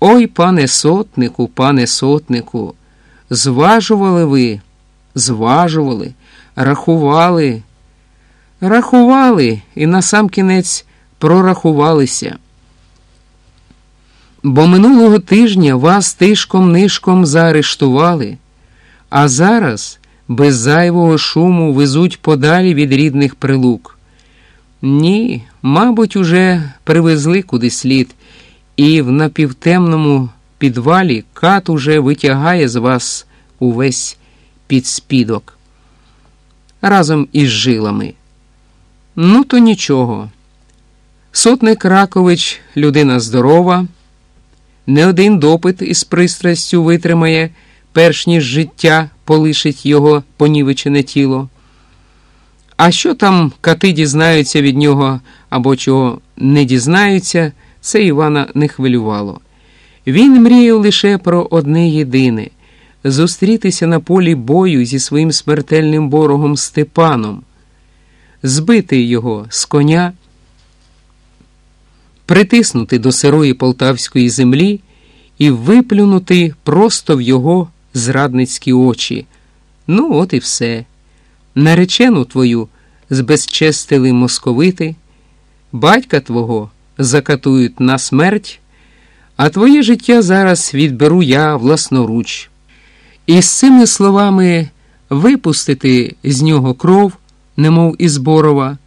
Ой, пане сотнику, пане сотнику, зважували ви, зважували, рахували, рахували і насамкінець прорахувалися. Бо минулого тижня вас тишком нишком заарештували, а зараз без зайвого шуму везуть подалі від рідних прилук. Ні, мабуть, уже привезли куди слід, і в напівтемному підвалі кат уже витягає з вас увесь підспідок разом із жилами. Ну, то нічого. Сотник Ракович людина здорова, не один допит із пристрастю витримає, перш ніж життя полишить його понівечене тіло. А що там кати дізнаються від нього або чого не дізнаються, це Івана не хвилювало. Він мріяв лише про одне єдине зустрітися на полі бою зі своїм смертельним ворогом Степаном, збити його з коня, притиснути до сирої полтавської землі і виплюнути просто в його зрадницькі очі. Ну, от і все. Наречену твою збезчестили московити, батька твого закатують на смерть, а твоє життя зараз відберу я власноруч. І з цими словами випустити з нього кров, немов із Борова,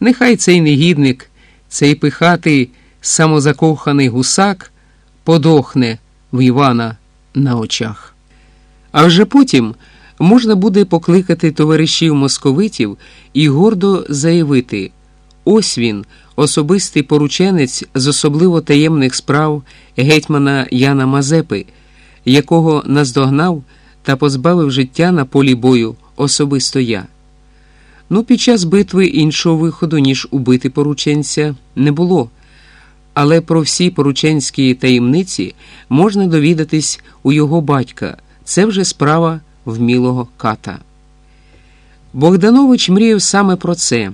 нехай цей негідник, цей пихатий самозакоханий гусак подохне в Івана на очах. А вже потім можна буде покликати товаришів московитів і гордо заявити: ось він, особистий порученець з особливо таємних справ гетьмана Яна Мазепи, якого наздогнав та позбавив життя на полі бою особисто я. Ну, під час битви іншого виходу, ніж убити порученця, не було. Але про всі порученські таємниці можна довідатись у його батька. Це вже справа вмілого ката. Богданович мріяв саме про це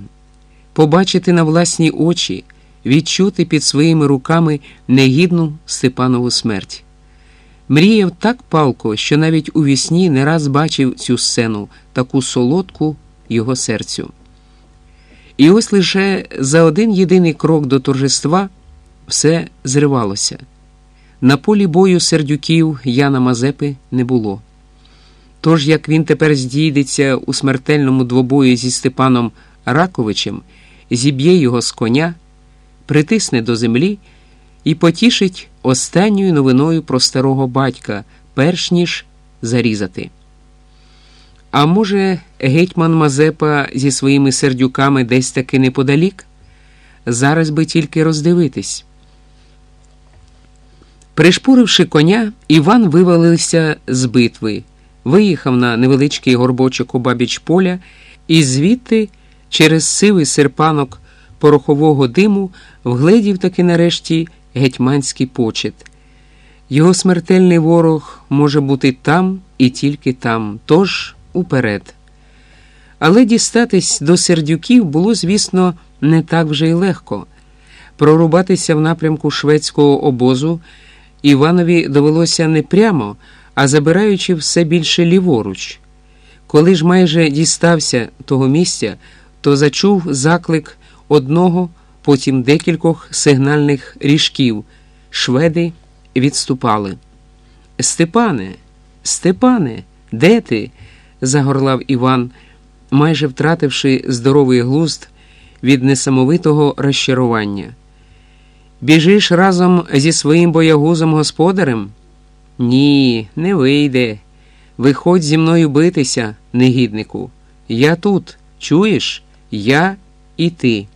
побачити на власні очі, відчути під своїми руками негідну Степанову смерть. Мріяв так палко, що навіть у вісні не раз бачив цю сцену, таку солодку його серцю. І ось лише за один єдиний крок до торжества все зривалося. На полі бою сердюків Яна Мазепи не було. Тож, як він тепер здійдеться у смертельному двобої зі Степаном Раковичем, зіб'є його з коня, притисне до землі і потішить останньою новиною про старого батька, перш ніж зарізати. А може, гетьман Мазепа зі своїми сердюками десь таки неподалік? Зараз би тільки роздивитись. Пришпуривши коня, Іван вивалився з битви, виїхав на невеличкий горбочок у бабіч поля і звідти, через сивий серпанок порохового диму, вгледів таки нарешті гетьманський почет. Його смертельний ворог може бути там і тільки там, тож уперед. Але дістатись до сердюків було, звісно, не так вже й легко. Прорубатися в напрямку шведського обозу. Іванові довелося не прямо, а забираючи все більше ліворуч. Коли ж майже дістався того місця, то зачув заклик одного, потім декількох сигнальних ріжків. Шведи відступали. Степане, Степане, де ти? загорлав Іван, майже втративши здоровий глузд від несамовитого розчарування. Біжиш разом зі своїм боягузом господарем? Ні, не вийде. Виходь зі мною битися, негіднику. Я тут, чуєш? Я і ти.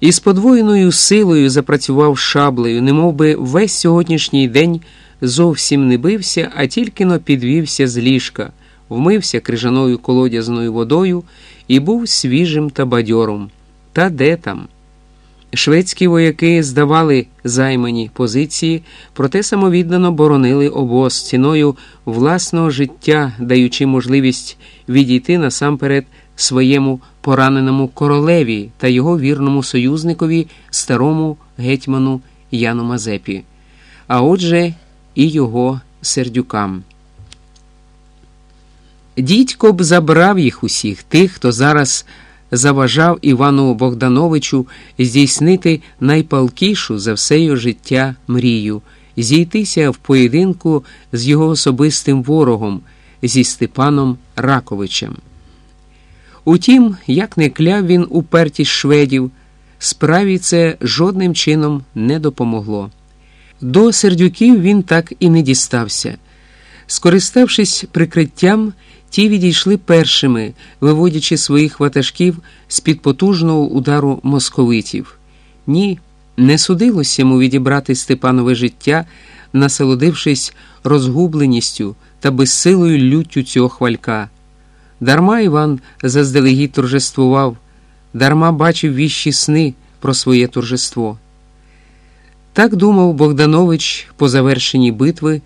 І з подвоєною силою запрацював шаблею, немов би весь сьогоднішній день зовсім не бився, а тільки но підвівся з ліжка, вмився крижаною колодязною водою і був свіжим та бадьором. Та де там? Шведські вояки здавали займані позиції, проте самовіддано боронили обоз ціною власного життя, даючи можливість відійти насамперед своєму пораненому королеві та його вірному союзникові, старому гетьману Яну Мазепі. а отже, і його сердюкам. Дідько б забрав їх усіх, тих, хто зараз заважав Івану Богдановичу здійснити найпалкішу за все його життя мрію, зійтися в поєдинку з його особистим ворогом, зі Степаном Раковичем. Утім, як не кляв він упертість шведів, справі це жодним чином не допомогло. До сердюків він так і не дістався. Скориставшись прикриттям, ті відійшли першими, виводячи своїх ватажків з під потужного удару московитів. Ні, не судилося йому відібрати Степанове життя, насолодившись розгубленістю та безсилою люттю цього хвалька. Дарма Іван заздалегідь торжествував, дарма бачив віщі сни про своє торжество. Так думав Богданович по завершенні битви,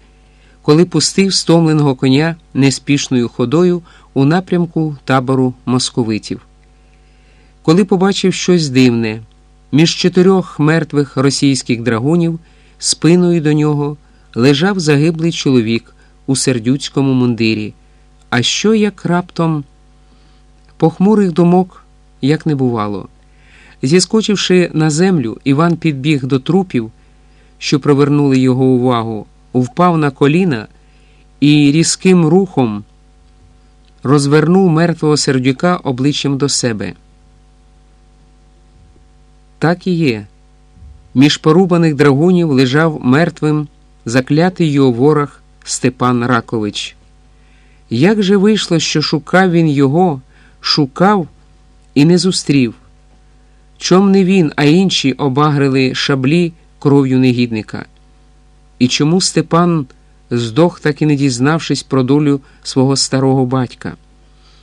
коли пустив стомленого коня неспішною ходою у напрямку табору московитів. Коли побачив щось дивне, між чотирьох мертвих російських драгунів спиною до нього лежав загиблий чоловік у сердюцькому мундирі. А що як раптом похмурих думок як не бувало. Зіскочивши на землю, Іван підбіг до трупів, що провернули його увагу, впав на коліна і різким рухом розвернув мертвого сердюка обличчям до себе. Так і є. Між порубаних драгунів лежав мертвим заклятий його ворог Степан Ракович. Як же вийшло, що шукав він його, шукав і не зустрів? Чом не він, а інші обагрили шаблі кров'ю негідника? І чому Степан здох, так і не дізнавшись про долю свого старого батька?